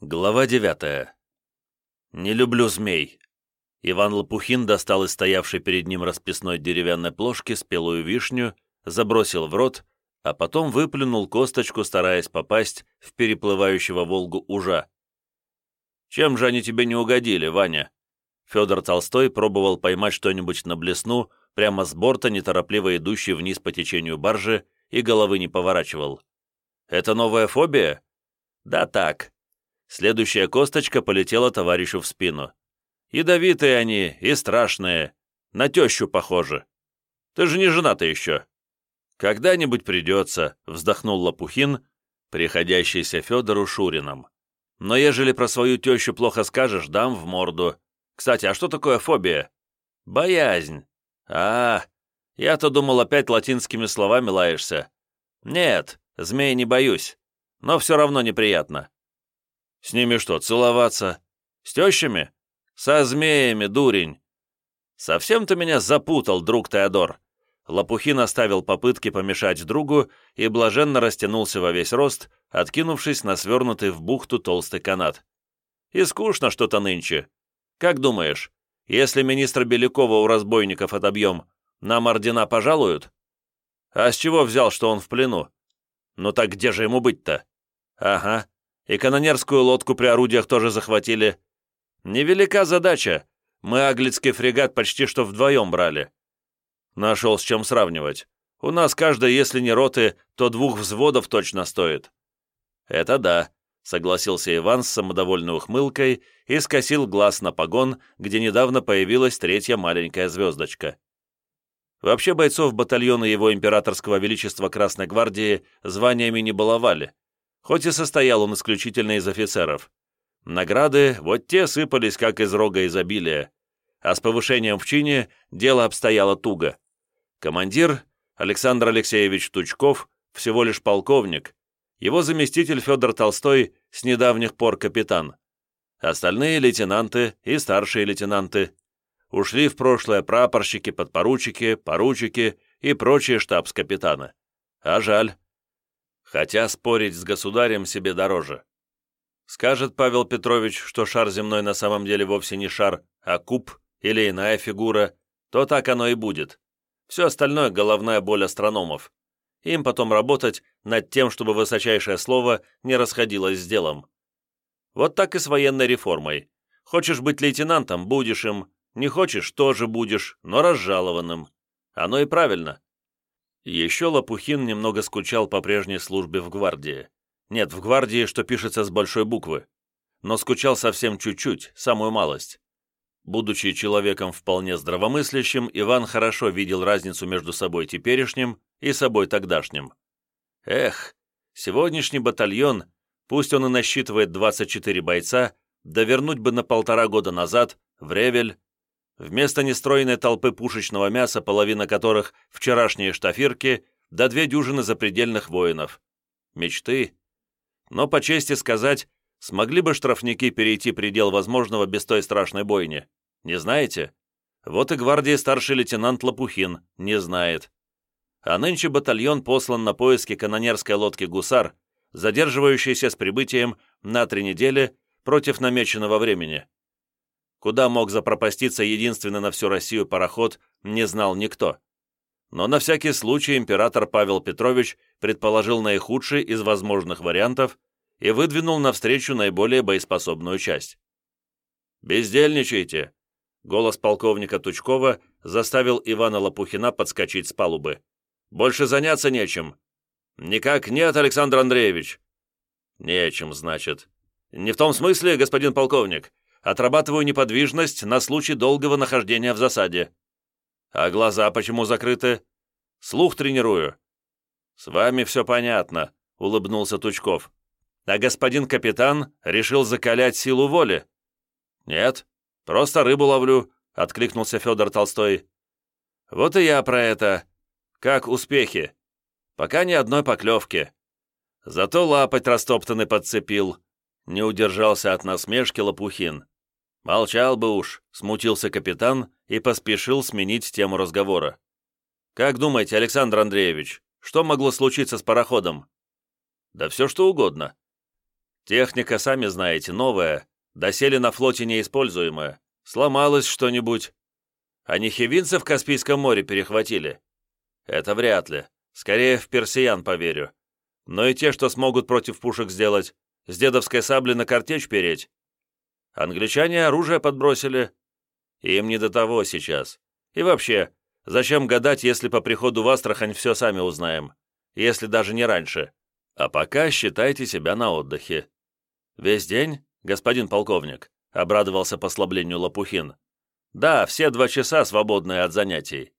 Глава девятая. «Не люблю змей». Иван Лопухин достал из стоявшей перед ним расписной деревянной плошки спелую вишню, забросил в рот, а потом выплюнул косточку, стараясь попасть в переплывающего Волгу ужа. «Чем же они тебе не угодили, Ваня?» Федор Толстой пробовал поймать что-нибудь на блесну, прямо с борта, неторопливо идущий вниз по течению баржи, и головы не поворачивал. «Это новая фобия?» «Да так, Следующая косточка полетела товарищу в спину. Ядовитые они и страшные. На тещу похожи. Ты же не жена-то еще. Когда-нибудь придется, вздохнул Лопухин, приходящийся Федору Шурином. Но ежели про свою тещу плохо скажешь, дам в морду. Кстати, а что такое фобия? Боязнь. А, я-то думал, опять латинскими словами лаешься. Нет, змей не боюсь, но все равно неприятно. С ними что, целоваться? С тещами? Со змеями, дурень. Совсем ты меня запутал, друг Теодор. Лопухин оставил попытки помешать другу и блаженно растянулся во весь рост, откинувшись на свернутый в бухту толстый канат. И скучно что-то нынче. Как думаешь, если министра Белякова у разбойников отобьем, нам ордена пожалуют? А с чего взял, что он в плену? Ну так где же ему быть-то? Ага, и канонерскую лодку при орудиях тоже захватили. Невелика задача. Мы аглицкий фрегат почти что вдвоем брали. Нашел с чем сравнивать. У нас каждая, если не роты, то двух взводов точно стоит. Это да, согласился Иван с самодовольной ухмылкой и скосил глаз на погон, где недавно появилась третья маленькая звездочка. Вообще бойцов батальона его императорского величества Красной гвардии званиями не баловали хоть и состоял он исключительно из офицеров. Награды вот те сыпались, как из рога изобилия, а с повышением в чине дело обстояло туго. Командир Александр Алексеевич Тучков всего лишь полковник, его заместитель Федор Толстой с недавних пор капитан. Остальные лейтенанты и старшие лейтенанты ушли в прошлое прапорщики, подпоручики, поручики и прочие штабс-капитаны. А жаль. Хотя спорить с государем себе дороже. Скажет Павел Петрович, что шар земной на самом деле вовсе не шар, а куб или иная фигура, то так оно и будет. Все остальное — головная боль астрономов. Им потом работать над тем, чтобы высочайшее слово не расходилось с делом. Вот так и с военной реформой. Хочешь быть лейтенантом — будешь им, не хочешь — тоже будешь, но разжалованным. Оно и правильно. Еще Лопухин немного скучал по прежней службе в гвардии. Нет, в гвардии, что пишется с большой буквы. Но скучал совсем чуть-чуть, самую малость. Будучи человеком вполне здравомыслящим, Иван хорошо видел разницу между собой теперешним и собой тогдашним. Эх, сегодняшний батальон, пусть он и насчитывает 24 бойца, довернуть бы на полтора года назад, в Ревель, Вместо нестроенной толпы пушечного мяса, половина которых вчерашние штафирки, да две дюжины запредельных воинов. Мечты. Но, по чести сказать, смогли бы штрафники перейти предел возможного без той страшной бойни? Не знаете? Вот и гвардии старший лейтенант Лопухин не знает. А нынче батальон послан на поиски канонерской лодки «Гусар», задерживающейся с прибытием на три недели против намеченного времени. Куда мог запропаститься единственный на всю Россию пароход, не знал никто. Но на всякий случай император Павел Петрович предположил наихудший из возможных вариантов и выдвинул навстречу наиболее боеспособную часть. «Бездельничайте!» Голос полковника Тучкова заставил Ивана Лопухина подскочить с палубы. «Больше заняться нечем». «Никак нет, Александр Андреевич». «Нечем, значит». «Не в том смысле, господин полковник. Отрабатываю неподвижность на случай долгого нахождения в засаде. А глаза почему закрыты? Слух тренирую. С вами все понятно, улыбнулся Тучков. А господин капитан решил закалять силу воли. Нет, просто рыбу ловлю, откликнулся Федор Толстой. Вот и я про это. Как успехи? Пока ни одной поклевки. Зато лапоть растоптанный подцепил. Не удержался от насмешки Лопухин. «Молчал бы уж», — смутился капитан и поспешил сменить тему разговора. «Как думаете, Александр Андреевич, что могло случиться с пароходом?» «Да все что угодно». Техника, сами знаете, новая, доселе на флоте неиспользуемая. Сломалось что-нибудь. А не хивинцы в Каспийском море перехватили? Это вряд ли. Скорее в персиян поверю. Но и те, что смогут против пушек сделать, с дедовской сабли на картечь переть. Англичане оружие подбросили. Им не до того сейчас. И вообще, зачем гадать, если по приходу в Астрахань все сами узнаем? Если даже не раньше. А пока считайте себя на отдыхе. Весь день, господин полковник, обрадовался послаблению Лопухин. Да, все два часа свободные от занятий.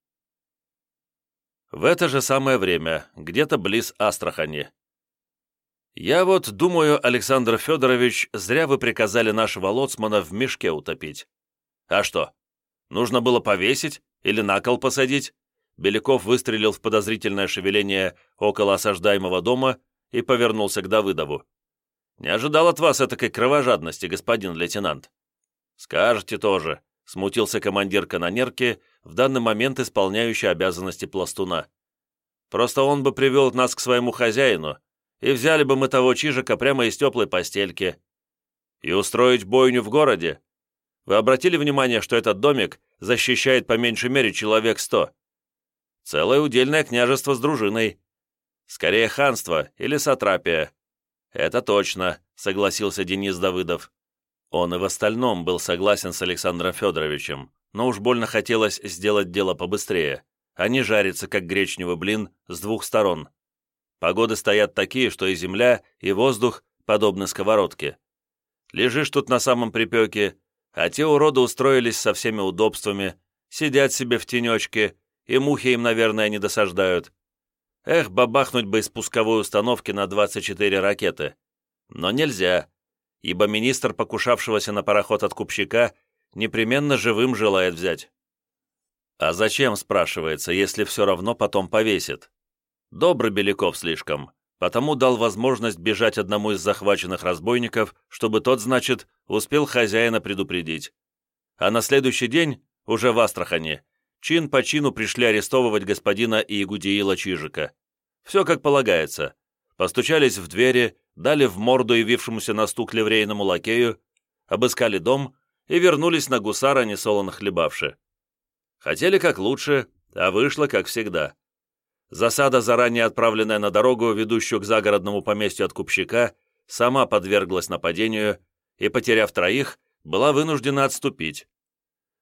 В это же самое время, где-то близ Астрахани. «Я вот думаю, Александр Федорович, зря вы приказали нашего лоцмана в мешке утопить. А что, нужно было повесить или на кол посадить?» Беляков выстрелил в подозрительное шевеление около осаждаемого дома и повернулся к Давыдову. «Не ожидал от вас этакой кровожадности, господин лейтенант». «Скажете тоже», — смутился командир канонерки, в данный момент исполняющий обязанности пластуна. «Просто он бы привел нас к своему хозяину, и взяли бы мы того Чижика прямо из теплой постельки. И устроить бойню в городе? Вы обратили внимание, что этот домик защищает по меньшей мере человек сто? Целое удельное княжество с дружиной. Скорее ханство или сатрапия. Это точно, согласился Денис Давыдов. Он и в остальном был согласен с Александром Федоровичем, но уж больно хотелось сделать дело побыстрее, а не жариться, как гречневый блин, с двух сторон. Погоды стоят такие, что и земля, и воздух подобны сковородке. Лежишь тут на самом припеке, а те уроды устроились со всеми удобствами, сидят себе в тенечке, и мухи им, наверное, не досаждают. Эх, бабахнуть бы из пусковой установки на 24 ракеты. Но нельзя, ибо министр, покушавшегося на пароход от Купщика, непременно живым желает взять. А зачем, спрашивается, если все равно потом повесит? Добрый Беляков слишком, потому дал возможность бежать одному из захваченных разбойников, чтобы тот, значит, успел хозяина предупредить. А на следующий день, уже в Астрахани, чин по чину пришли арестовывать господина Иегудиила Чижика. Все как полагается. Постучались в двери, дали в морду явившемуся на стук ливрейному лакею, обыскали дом и вернулись на гусара, несолоно хлебавши. Хотели как лучше, а вышло как всегда. Засада, заранее отправленная на дорогу, ведущую к загородному поместью от Купщика, сама подверглась нападению и, потеряв троих, была вынуждена отступить.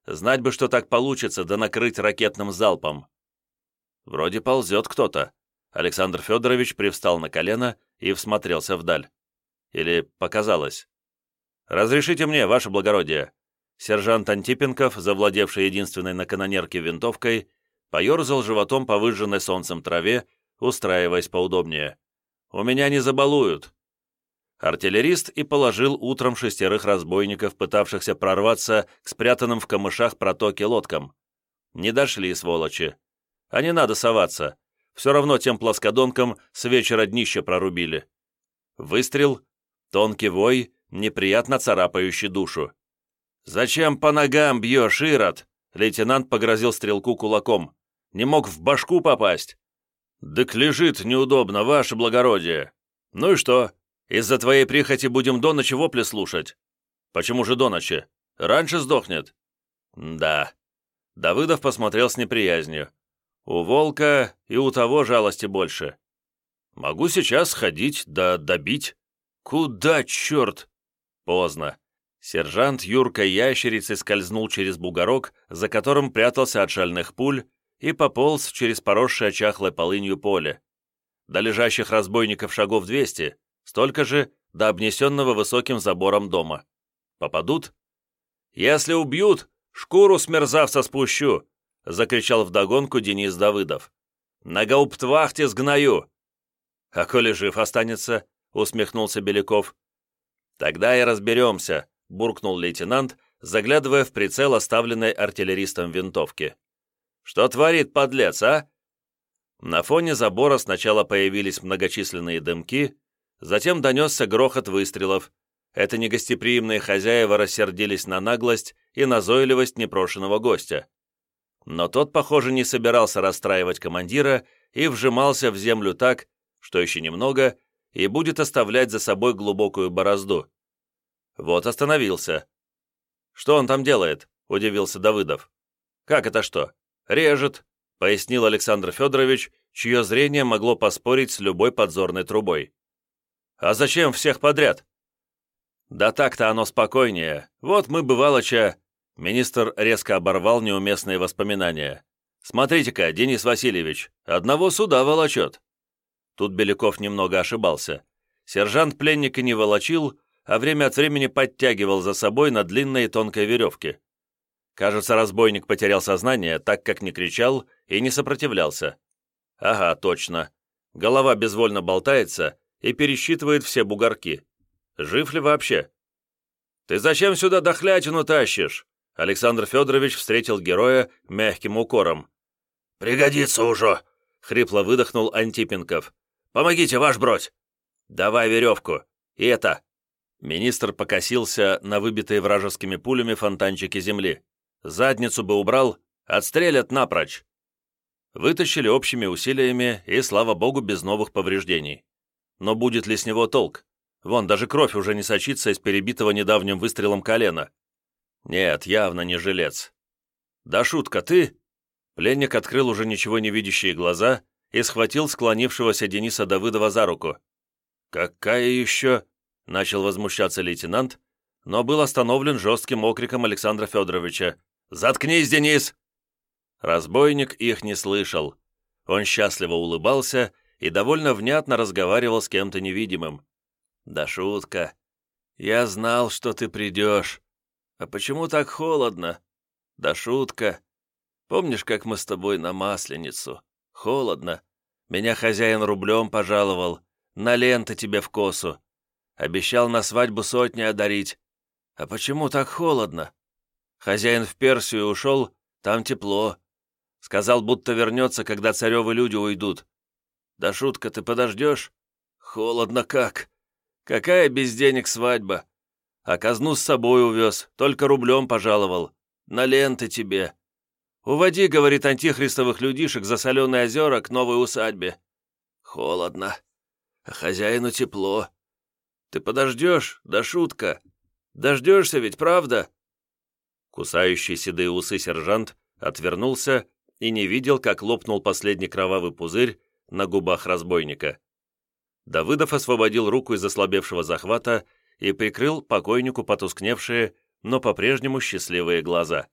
Знать бы, что так получится, да накрыть ракетным залпом. Вроде ползет кто-то. Александр Федорович привстал на колено и всмотрелся вдаль. Или показалось. «Разрешите мне, ваше благородие». Сержант Антипенков, завладевший единственной на канонерке винтовкой, поерзал животом по выжженной солнцем траве, устраиваясь поудобнее. «У меня не забалуют!» Артиллерист и положил утром шестерых разбойников, пытавшихся прорваться к спрятанным в камышах протоке лодкам. Не дошли, сволочи. А не надо соваться. Все равно тем плоскодонкам с вечера днище прорубили. Выстрел, тонкий вой, неприятно царапающий душу. «Зачем по ногам бьешь, Ирод?» Лейтенант погрозил стрелку кулаком. Не мог в башку попасть. «Дык лежит неудобно, ваше благородие. Ну и что? Из-за твоей прихоти будем до ночи вопли слушать? Почему же до ночи? Раньше сдохнет?» «Да». Давыдов посмотрел с неприязнью. «У волка и у того жалости больше. Могу сейчас сходить да добить. Куда, черт?» «Поздно. Сержант Юрка ящерицей скользнул через бугорок, за которым прятался от шальных пуль, и пополз через поросшее чахлой полынью поле. До лежащих разбойников шагов двести, столько же до обнесенного высоким забором дома. Попадут? «Если убьют, шкуру с мерзавца спущу!» — закричал вдогонку Денис Давыдов. «На гауптвахте сгною!» «А коли жив останется?» — усмехнулся Беляков. «Тогда и разберемся», — буркнул лейтенант, заглядывая в прицел оставленной артиллеристом винтовки. «Что творит подлец, а?» На фоне забора сначала появились многочисленные дымки, затем донесся грохот выстрелов. Это негостеприимные хозяева рассердились на наглость и назойливость непрошенного гостя. Но тот, похоже, не собирался расстраивать командира и вжимался в землю так, что еще немного, и будет оставлять за собой глубокую борозду. Вот остановился. «Что он там делает?» – удивился Давыдов. «Как это что? Режет», – пояснил Александр Федорович, чье зрение могло поспорить с любой подзорной трубой. «А зачем всех подряд?» «Да так-то оно спокойнее. Вот мы, бывалоча...» Министр резко оборвал неуместные воспоминания. «Смотрите-ка, Денис Васильевич, одного суда волочет». Тут Беляков немного ошибался. Сержант пленника не волочил, а время от времени подтягивал за собой на длинной и тонкой веревке. Кажется, разбойник потерял сознание, так как не кричал и не сопротивлялся. Ага, точно. Голова безвольно болтается и пересчитывает все бугорки. Жив ли вообще? «Ты зачем сюда дохлятину тащишь?» Александр Федорович встретил героя мягким укором. «Пригодится уже!» — хрипло выдохнул Антипенков. «Помогите, ваш бродь!» «Давай веревку! И это!» Министр покосился на выбитые вражескими пулями фонтанчики земли. «Задницу бы убрал, отстрелят напрочь!» Вытащили общими усилиями и, слава богу, без новых повреждений. Но будет ли с него толк? Вон, даже кровь уже не сочится из перебитого недавним выстрелом колена. Нет, явно не жилец. «Да шутка, ты?» Пленник открыл уже ничего не видящие глаза и схватил склонившегося Дениса Давыдова за руку. «Какая еще?» — начал возмущаться лейтенант, но был остановлен жестким окриком Александра Федоровича. «Заткнись, Денис!» Разбойник их не слышал. Он счастливо улыбался и довольно внятно разговаривал с кем-то невидимым. «Да шутка. Я знал, что ты придешь. А почему так холодно? Да шутка. Помнишь, как мы с тобой на Масленицу? Холодно. Меня хозяин рублем пожаловал. На ленты тебе в косу. Обещал на свадьбу сотни одарить. А почему так холодно? Хозяин в Персию ушел, там тепло. Сказал, будто вернется, когда царевы люди уйдут. Да шутка, ты подождешь? Холодно как. Какая без денег свадьба? А казну с собой увез, только рублем пожаловал. На ленты тебе. Уводи, говорит, антихристовых людишек за соленые озера к новой усадьбе. Холодно. А хозяину тепло. Ты подождешь? Да шутка. Дождешься ведь, правда?» Кусающий седые усы сержант отвернулся и не видел, как лопнул последний кровавый пузырь на губах разбойника. Давыдов освободил руку из ослабевшего захвата и прикрыл покойнику потускневшие, но по-прежнему счастливые глаза.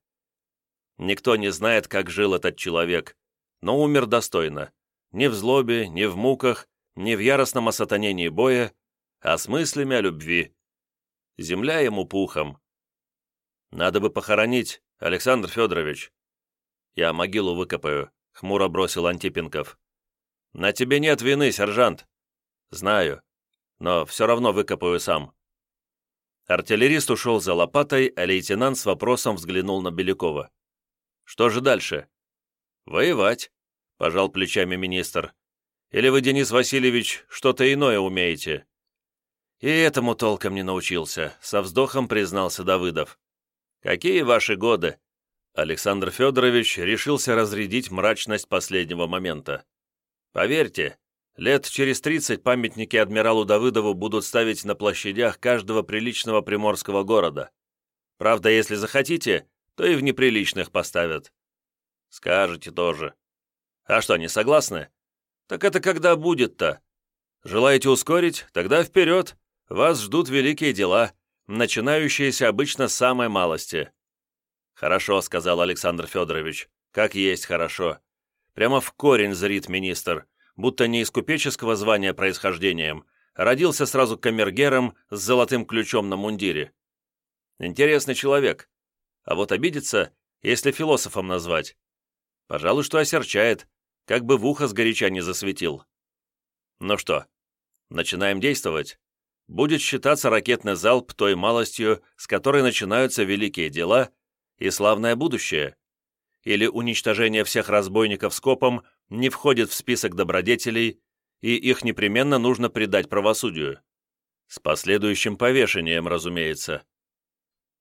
Никто не знает, как жил этот человек, но умер достойно. Ни в злобе, ни в муках, ни в яростном осатанении боя, а с мыслями о любви. Земля ему пухом. Надо бы похоронить, Александр Федорович. Я могилу выкопаю, хмуро бросил Антипенков. На тебе нет вины, сержант. Знаю, но все равно выкопаю сам. Артиллерист ушел за лопатой, а лейтенант с вопросом взглянул на Белякова. «Что же дальше?» «Воевать», — пожал плечами министр. «Или вы, Денис Васильевич, что-то иное умеете?» «И этому толком не научился», — со вздохом признался Давыдов. «Какие ваши годы?» Александр Федорович решился разрядить мрачность последнего момента. «Поверьте, лет через тридцать памятники адмиралу Давыдову будут ставить на площадях каждого приличного приморского города. Правда, если захотите, то и в неприличных поставят. Скажете тоже. А что, не согласны? Так это когда будет-то? Желаете ускорить? Тогда вперед!» Вас ждут великие дела, начинающиеся обычно с самой малости». «Хорошо», — сказал Александр Федорович, — «как есть хорошо. Прямо в корень зрит министр, будто не из купеческого звания происхождением, родился сразу камергером с золотым ключом на мундире. Интересный человек. А вот обидится, если философом назвать. Пожалуй, что осерчает, как бы в ухо сгоряча не засветил. Ну что, начинаем действовать? Будет считаться ракетный залп той малостью, с которой начинаются великие дела и славное будущее, или уничтожение всех разбойников скопом не входит в список добродетелей, и их непременно нужно предать правосудию. С последующим повешением, разумеется.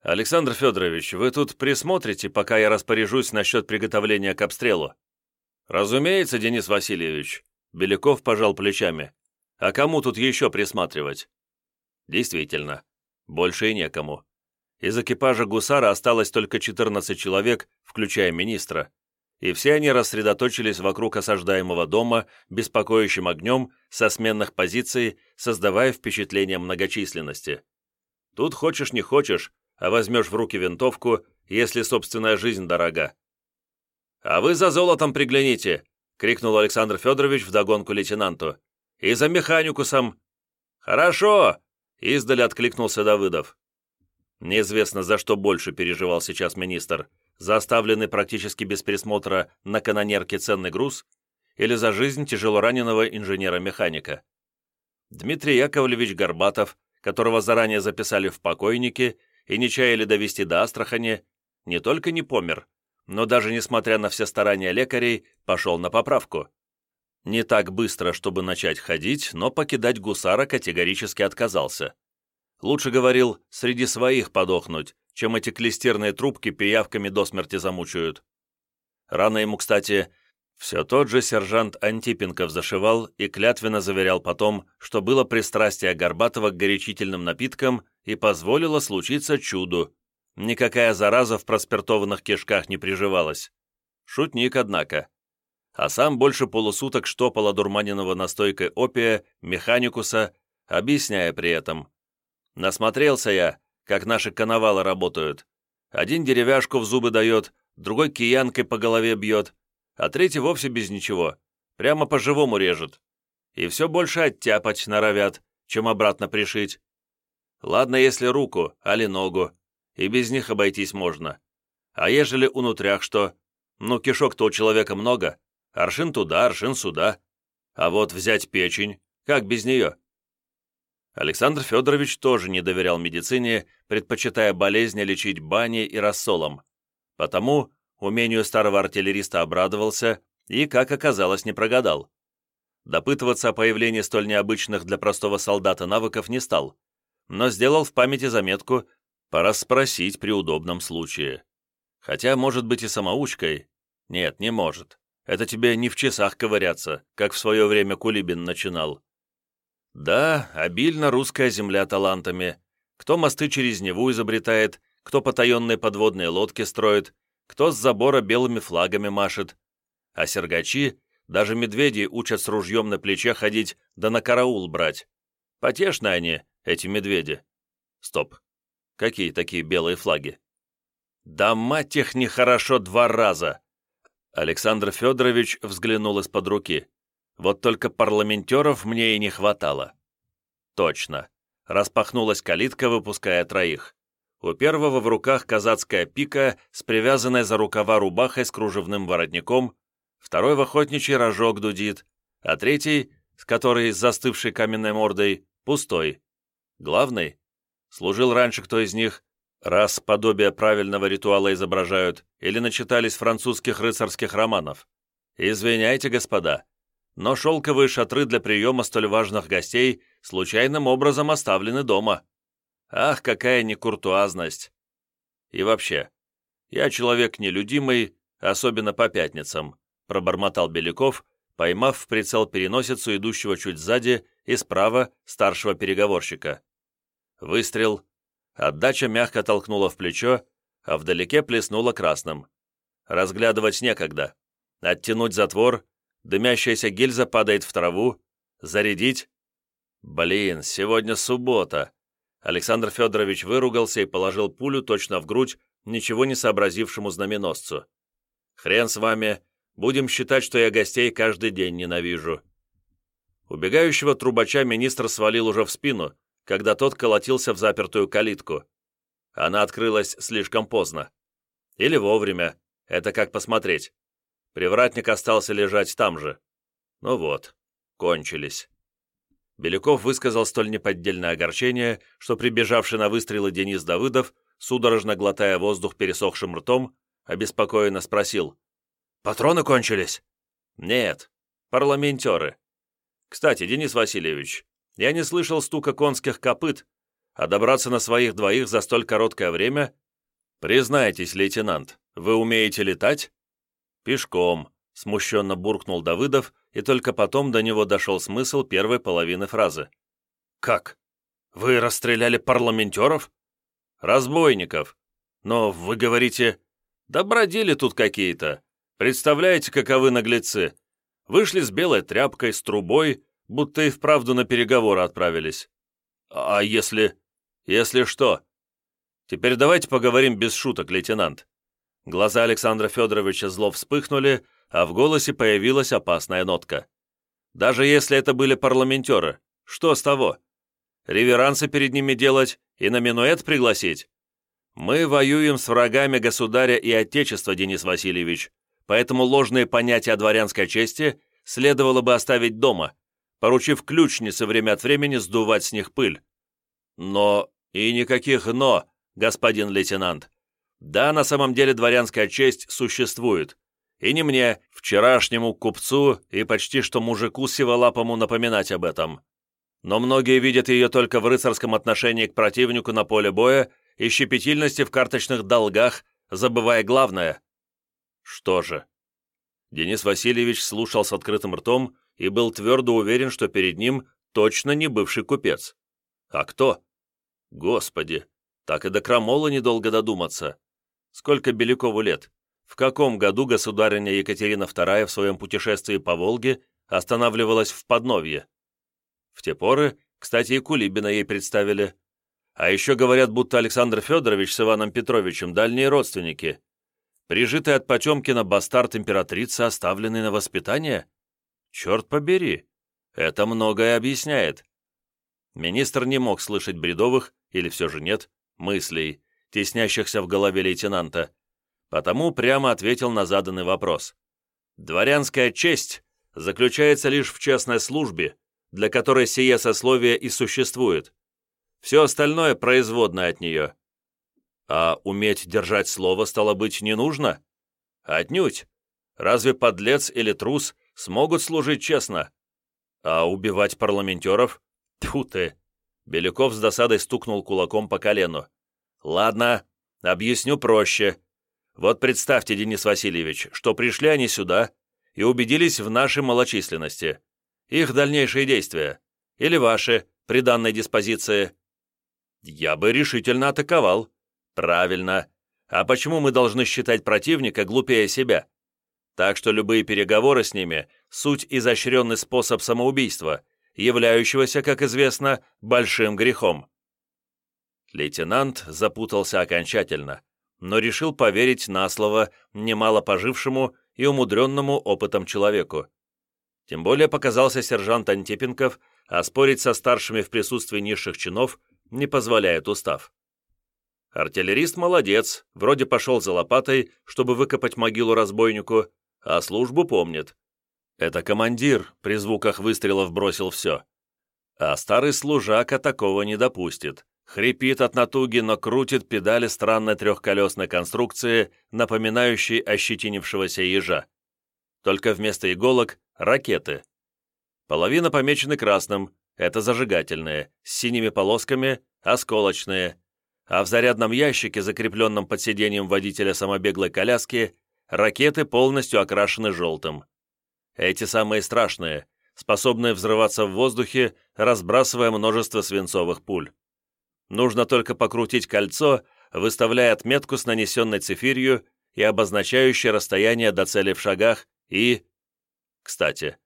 Александр Федорович, вы тут присмотрите, пока я распоряжусь насчет приготовления к обстрелу. Разумеется, Денис Васильевич. Беляков пожал плечами. А кому тут еще присматривать? Действительно, больше и некому. Из экипажа гусара осталось только 14 человек, включая министра, и все они рассредоточились вокруг осаждаемого дома, беспокоящим огнем, со сменных позиций, создавая впечатление многочисленности. Тут хочешь не хочешь, а возьмешь в руки винтовку, если собственная жизнь дорога. «А вы за золотом пригляните!» — крикнул Александр Федорович вдогонку лейтенанту. «И за механикусом!» «Хорошо!» — издали откликнулся Давыдов. Неизвестно, за что больше переживал сейчас министр, за оставленный практически без присмотра на канонерке ценный груз или за жизнь тяжелораненого инженера-механика. Дмитрий Яковлевич Горбатов, которого заранее записали в покойники и не чаяли довести до Астрахани, не только не помер, но даже несмотря на все старания лекарей, пошел на поправку. Не так быстро, чтобы начать ходить, но покидать гусара категорически отказался. Лучше, говорил, среди своих подохнуть, чем эти клестерные трубки пиявками до смерти замучают. Рано ему, кстати, все тот же сержант Антипенков зашивал и клятвенно заверял потом, что было пристрастие Горбатова к горячительным напиткам и позволило случиться чуду. Никакая зараза в проспиртованных кишках не приживалась. Шутник, однако. А сам больше полусуток штопал одурманенного настойкой опия, механикуса, объясняя при этом. Насмотрелся я, как наши коновалы работают. Один деревяшку в зубы дает, другой киянкой по голове бьет, а третий вовсе без ничего, прямо по-живому режет. И все больше оттяпать норовят, чем обратно пришить. Ладно, если руку, али ногу, и без них обойтись можно. А ежели унутрях что? Ну, кишок-то у человека много, аршин туда, аршин сюда. А вот взять печень, как без нее? Александр Федорович тоже не доверял медицине, предпочитая болезни лечить баней и рассолом. Потому умению старого артиллериста обрадовался и, как оказалось, не прогадал. Допытываться о появлении столь необычных для простого солдата навыков не стал, но сделал в памяти заметку «пора спросить при удобном случае». Хотя, может быть, и самоучкой. Нет, не может. Это тебе не в часах ковыряться, как в свое время Кулибин начинал. Да, обильно русская земля талантами. Кто мосты через Неву изобретает, кто потаенные подводные лодки строит, кто с забора белыми флагами машет. А сергачи, даже медведи учат с ружьем на плече ходить, да на караул брать. Потешны они, эти медведи. Стоп. Какие такие белые флаги? Да мать их нехорошо два раза! Александр Федорович взглянул из-под руки. Вот только парламентеров мне и не хватало. Точно. Распахнулась калитка, выпуская троих. У первого в руках казацкая пика с привязанной за рукава рубахой с кружевным воротником, второй в охотничий рожок дудит, а третий, с которой с застывшей каменной мордой, пустой. Главный? Служил раньше кто из них, раз подобие правильного ритуала изображают, или начитались французских рыцарских романов. Извиняйте, господа, но шелковые шатры для приема столь важных гостей случайным образом оставлены дома. Ах, какая некуртуазность! И вообще, я человек нелюдимый, особенно по пятницам, пробормотал Беляков, поймав в прицел переносицу идущего чуть сзади и справа старшего переговорщика. Выстрел. Отдача мягко толкнула в плечо, а вдалеке плеснула красным. Разглядывать некогда. Оттянуть затвор, Дымящаяся гильза падает в траву. Зарядить? Блин, сегодня суббота. Александр Федорович выругался и положил пулю точно в грудь ничего не сообразившему знаменосцу. Хрен с вами, будем считать, что я гостей каждый день ненавижу. Убегающего трубача министр свалил уже в спину, когда тот колотился в запертую калитку. Она открылась слишком поздно. Или вовремя, это как посмотреть. Привратник остался лежать там же. Ну вот, кончились. Беляков высказал столь неподдельное огорчение, что прибежавший на выстрелы Денис Давыдов, судорожно глотая воздух пересохшим ртом, обеспокоенно спросил. «Патроны кончились?» «Нет, парламентеры. Кстати, Денис Васильевич, я не слышал стука конских копыт, а добраться на своих двоих за столь короткое время? Признайтесь, лейтенант, вы умеете летать?» «Пешком», смущенно буркнул Давыдов, и только потом до него дошел смысл первой половины фразы. «Как? Вы расстреляли парламентеров?» «Разбойников. Но вы говорите...» «Да бродили тут какие-то. Представляете, каковы наглецы? Вышли с белой тряпкой, с трубой, будто и вправду на переговоры отправились. А если... если что? Теперь давайте поговорим без шуток, лейтенант. Глаза Александра Федоровича зло вспыхнули, а в голосе появилась опасная нотка. Даже если это были парламентеры, что с того? Реверансы перед ними делать и на минуэт пригласить? Мы воюем с врагами государя и отечества, Денис Васильевич, поэтому ложные понятия о дворянской чести следовало бы оставить дома, поручив ключнице время от времени сдувать с них пыль. Но и никаких «но», господин лейтенант. Да, на самом деле дворянская честь существует. И не мне, вчерашнему купцу и почти что мужику сиволапому напоминать об этом. Но многие видят ее только в рыцарском отношении к противнику на поле боя и щепетильности в карточных долгах, забывая главное. Что же? Денис Васильевич слушал с открытым ртом и был твердо уверен, что перед ним точно не бывший купец. А кто? Господи, так и до крамола недолго додуматься. Сколько Белякову лет? В каком году государыня Екатерина II в своем путешествии по Волге останавливалась в Подновье? В те поры, кстати, и Кулибина ей представили. А еще говорят, будто Александр Федорович с Иваном Петровичем дальние родственники. Прижитый от Потемкина бастард императрицы, оставленный на воспитание? Черт побери, это многое объясняет. Министр не мог слышать бредовых, или все же нет, мыслей, теснящихся в голове лейтенанта, потому прямо ответил на заданный вопрос. «Дворянская честь заключается лишь в частной службе, для которой сие сословие и существует. Все остальное производное от нее. А уметь держать слово, стало быть, не нужно? Отнюдь. Разве подлец или трус смогут служить честно? А убивать парламентеров? Тьфу ты!» Беляков с досадой стукнул кулаком по колену. «Ладно, объясню проще. Вот представьте, Денис Васильевич, что пришли они сюда и убедились в нашей малочисленности. Их дальнейшие действия. Или ваши, при данной диспозиции. Я бы решительно атаковал. Правильно. А почему мы должны считать противника глупее себя? Так что любые переговоры с ними – суть изощренный способ самоубийства, являющегося, как известно, большим грехом. Лейтенант запутался окончательно, но решил поверить на слово немало пожившему и умудренному опытом человеку. Тем более показался сержант Антипенков, а спорить со старшими в присутствии низших чинов не позволяет устав. Артиллерист молодец, вроде пошел за лопатой, чтобы выкопать могилу разбойнику, а службу помнит. Это командир при звуках выстрелов бросил все. А старый служака такого не допустит хрипит от натуги, но крутит педали странной трехколесной конструкции, напоминающей ощетинившегося ежа. Только вместо иголок — ракеты. Половина помечены красным, это зажигательные, с синими полосками — осколочные, а в зарядном ящике, закрепленном под сиденьем водителя самобеглой коляски, ракеты полностью окрашены желтым. Эти самые страшные, способные взрываться в воздухе, разбрасывая множество свинцовых пуль. Нужно только покрутить кольцо, выставляя отметку с нанесенной цифирью и обозначающей расстояние до цели в шагах и... Кстати,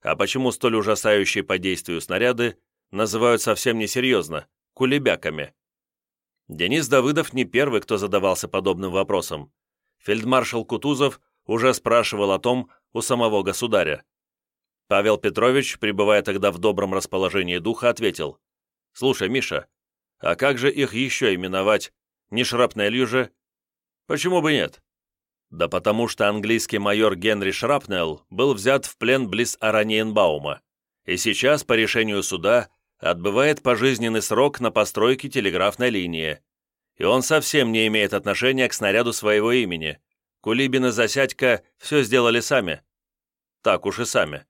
а почему столь ужасающие по действию снаряды называют совсем несерьезно, кулебяками? Денис Давыдов не первый, кто задавался подобным вопросом. Фельдмаршал Кутузов уже спрашивал о том у самого государя. Павел Петрович, пребывая тогда в добром расположении духа, ответил, «Слушай, Миша, а как же их еще именовать? Не шрапнелью же? Почему бы нет? Да потому что английский майор Генри Шрапнелл был взят в плен близ Араньенбаума и сейчас, по решению суда, отбывает пожизненный срок на постройке телеграфной линии. И он совсем не имеет отношения к снаряду своего имени. Кулибин и Засядько все сделали сами. Так уж и сами.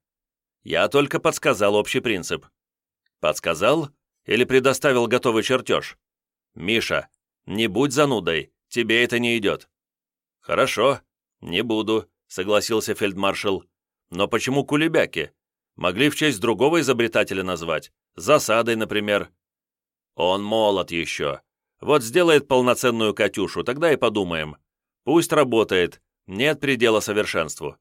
Я только подсказал общий принцип. Подсказал или предоставил готовый чертеж? Миша, не будь занудой, тебе это не идет. Хорошо, не буду, согласился фельдмаршал. «Но почему кулебяки? Могли в честь другого изобретателя назвать. Засадой, например». «Он молод еще. Вот сделает полноценную «Катюшу», тогда и подумаем. Пусть работает, нет предела совершенству».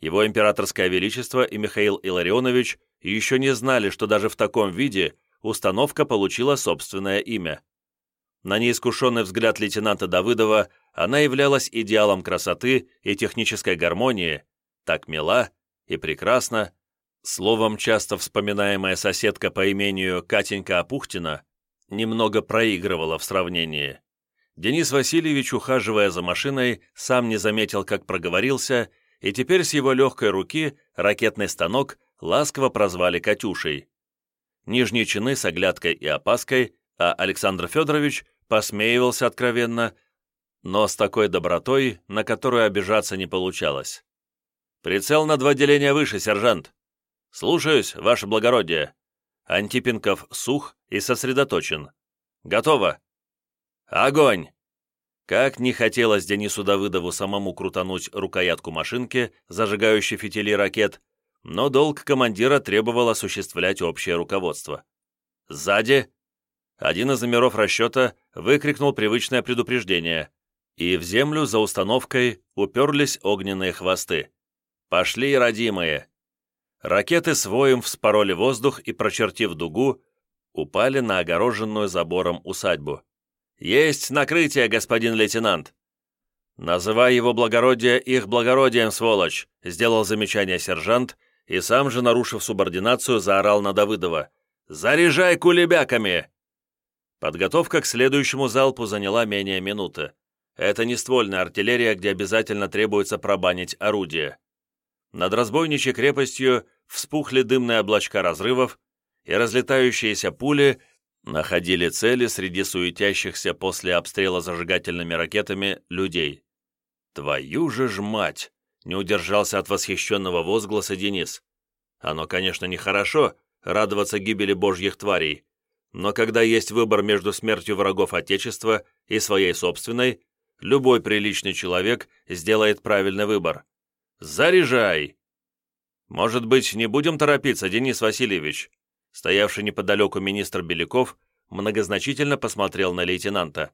Его императорское величество и Михаил Илларионович еще не знали, что даже в таком виде установка получила собственное имя. На неискушенный взгляд лейтенанта Давыдова она являлась идеалом красоты и технической гармонии, так мила и прекрасна, словом, часто вспоминаемая соседка по имению Катенька Апухтина немного проигрывала в сравнении. Денис Васильевич, ухаживая за машиной, сам не заметил, как проговорился, и теперь с его легкой руки ракетный станок ласково прозвали «Катюшей». Нижние чины с оглядкой и опаской, а Александр Федорович посмеивался откровенно, но с такой добротой, на которую обижаться не получалось. «Прицел на два деления выше, сержант!» «Слушаюсь, ваше благородие!» Антипенков сух и сосредоточен. «Готово!» «Огонь!» Как не хотелось Денису Давыдову самому крутануть рукоятку машинки, зажигающей фитили ракет, но долг командира требовал осуществлять общее руководство. Сзади один из номеров расчета выкрикнул привычное предупреждение, и в землю за установкой уперлись огненные хвосты. «Пошли, родимые!» Ракеты с воем вспороли воздух и, прочертив дугу, упали на огороженную забором усадьбу. «Есть накрытие, господин лейтенант!» «Называй его благородие их благородием, сволочь!» сделал замечание сержант и сам же, нарушив субординацию, заорал на Давыдова. «Заряжай кулебяками!» Подготовка к следующему залпу заняла менее минуты. Это не ствольная артиллерия, где обязательно требуется пробанить орудие. Над разбойничьей крепостью вспухли дымные облачка разрывов, и разлетающиеся пули находили цели среди суетящихся после обстрела зажигательными ракетами людей. «Твою же ж мать!» — не удержался от восхищенного возгласа Денис. «Оно, конечно, нехорошо радоваться гибели божьих тварей, но когда есть выбор между смертью врагов Отечества и своей собственной, любой приличный человек сделает правильный выбор. Заряжай! Может быть, не будем торопиться, Денис Васильевич? Стоявший неподалеку министр Беляков многозначительно посмотрел на лейтенанта.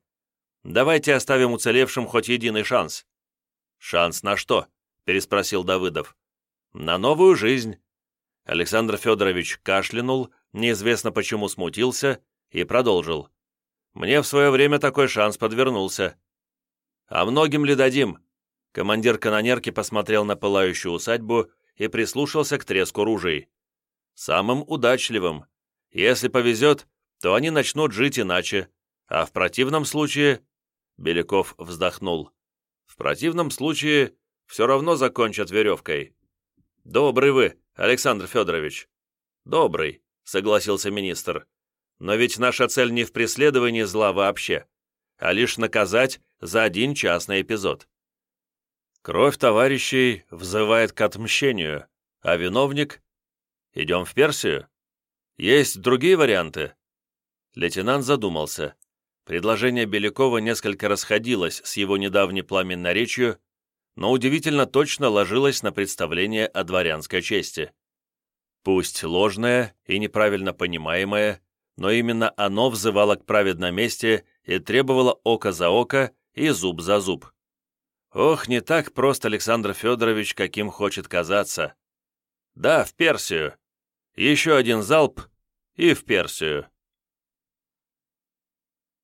«Давайте оставим уцелевшим хоть единый шанс». «Шанс на что?» – переспросил Давыдов. «На новую жизнь». Александр Федорович кашлянул, неизвестно почему смутился, и продолжил. «Мне в свое время такой шанс подвернулся». «А многим ли дадим?» Командир канонерки посмотрел на пылающую усадьбу и прислушался к треску ружей. «Самым удачливым. Если повезет, то они начнут жить иначе, а в противном случае...» Беляков вздохнул. «В противном случае все равно закончат веревкой». «Добрый вы, Александр Федорович». «Добрый», согласился министр. «Но ведь наша цель не в преследовании зла вообще, а лишь наказать за один частный эпизод. Кровь товарищей взывает к отмщению, а виновник... Идем в Персию? Есть другие варианты?» Лейтенант задумался. Предложение Белякова несколько расходилось с его недавней пламенной речью, но удивительно точно ложилось на представление о дворянской чести. Пусть ложное и неправильно понимаемое, но именно оно взывало к праведной мести и требовало око за око и зуб за зуб. Ох, не так просто Александр Федорович, каким хочет казаться. Да, в Персию. Еще один залп и в Персию.